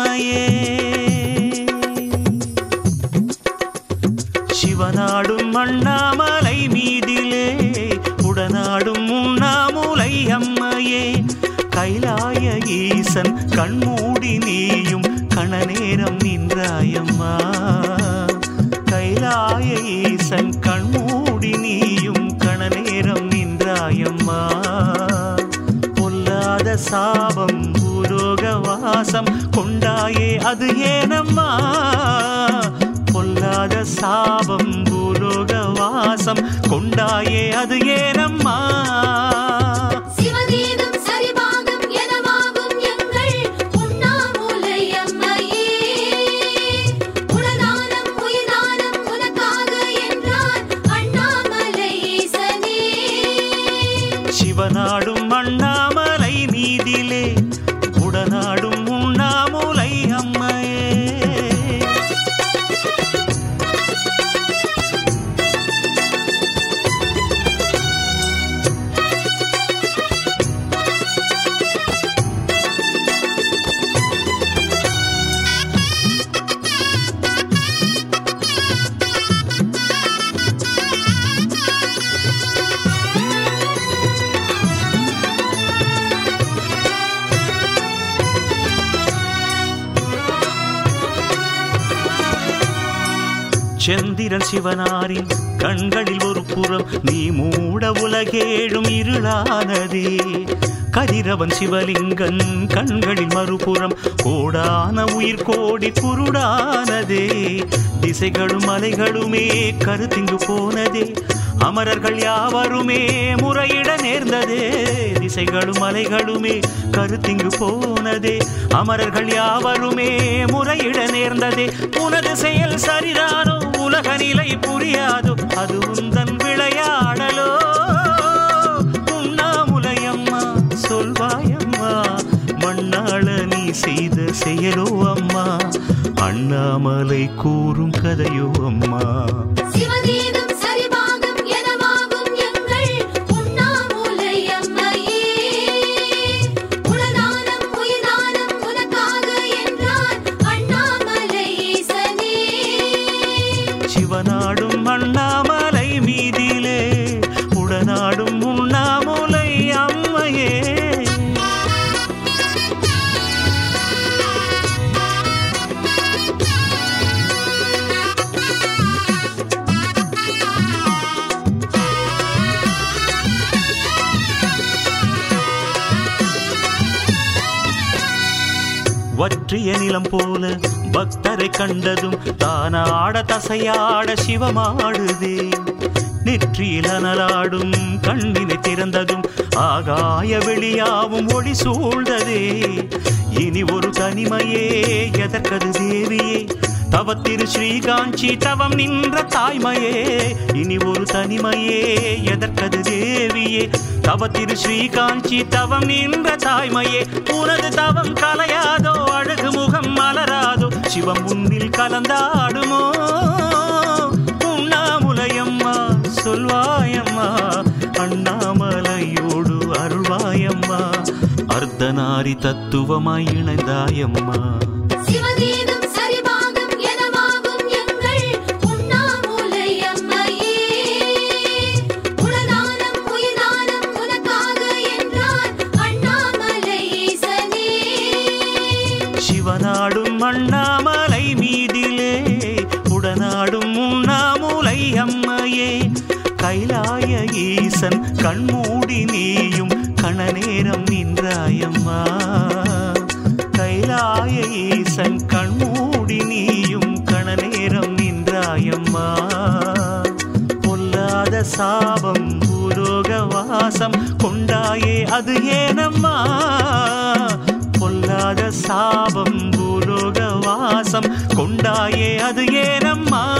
அம்மையே சிவநாடும் அண்ணாமலை மீதிலே உடனாடும் உண்ணாமுலை அம்மையே. கைலாய ஈசன் கண்மூடி நீயும் கணநேரம் நின்றாயம்மா கைலாய ஈசன் கண்மூடி நீயும் கணநேரம் நின்றாயம்மா பொல்லாத சாபம் வாசம் கொண்டாயே அது ஏனம்மா? பொல்லாத சாபம் பூலோக வாசம் கொண்டாயே அது ஏனம்மா? சந்திரன் சிவனாரின் கண்களில் ஒரு புறம் நீ மூட உலகேழும் இருளானதே. கதிரவன் சிவலிங்கன் கண்களின் மறுபுறம் கோடான உயிர் கோடி குருடானதே. திசைகளும் அலைகளுமே கருத்திங்கு போனதே. அமரர்கள் யாவருமே முறையிட நேர்ந்ததே. திசைகளும் அலைகளுமே கருத்திங்கு போனதே. அமரர்கள் யாவருமே முறையிட நேர்ந்ததே. உனது செயல் சரிதானோ? உலக நிலை புரியாது அது உந்தன் விளையாடலோ. உண்ணாமுலையம்மா சொல்வாயம்மா மண்ணாள நீ செய்த செயலோ அம்மா. அண்ணாமலை கூறும் கதையோ அம்மா. வற்றிய நிலம் போல பக்தரை கண்டதும் தானாட தசையாட சிவமாடுதே. நெற்றியில் அனலாடும் கண்ணினை திறந்ததும் ஆகாய வெளியாவும் ஒளி சூழ்ந்ததே. இனி ஒரு தனிமையே எதற்கது தேவியே? தவத்திரு ஸ்ரீகாஞ்சி தவம் நின்ற தாய்மையே இனி ஒரு தனிமையே எதற்கது தேவியே? தவத்திரு ஸ்ரீகாஞ்சி தவம் நின்ற தாய்மையே உனது தவம் கலையாதோ அழகு முகம் மலராதோ சிவம் உன்னில் கலந்தாடுமோ? உண்ணாமுலையம்மா சொல்வாயம்மா அண்ணாமலையோடு அருள்வாயம்மா அர்த்தநாரி தத்துவமாய் இணைந்தாயம்மா. சிவதீதும் கைலாய ஈசன் கண்மூடி நீயும் கணநேரம் நின்றாயம்மா. கைலாய ஈசன் கண்மூடி நீயும் கணநேரம் நின்றாயம்மா. பொல்லாத சாபம் பூரோக வாசம் கொண்டாயே அது ஏனம்மா. பொல்லாத சாபம் பூரோக வாசம் கொண்டாயே அது ஏனம்மா.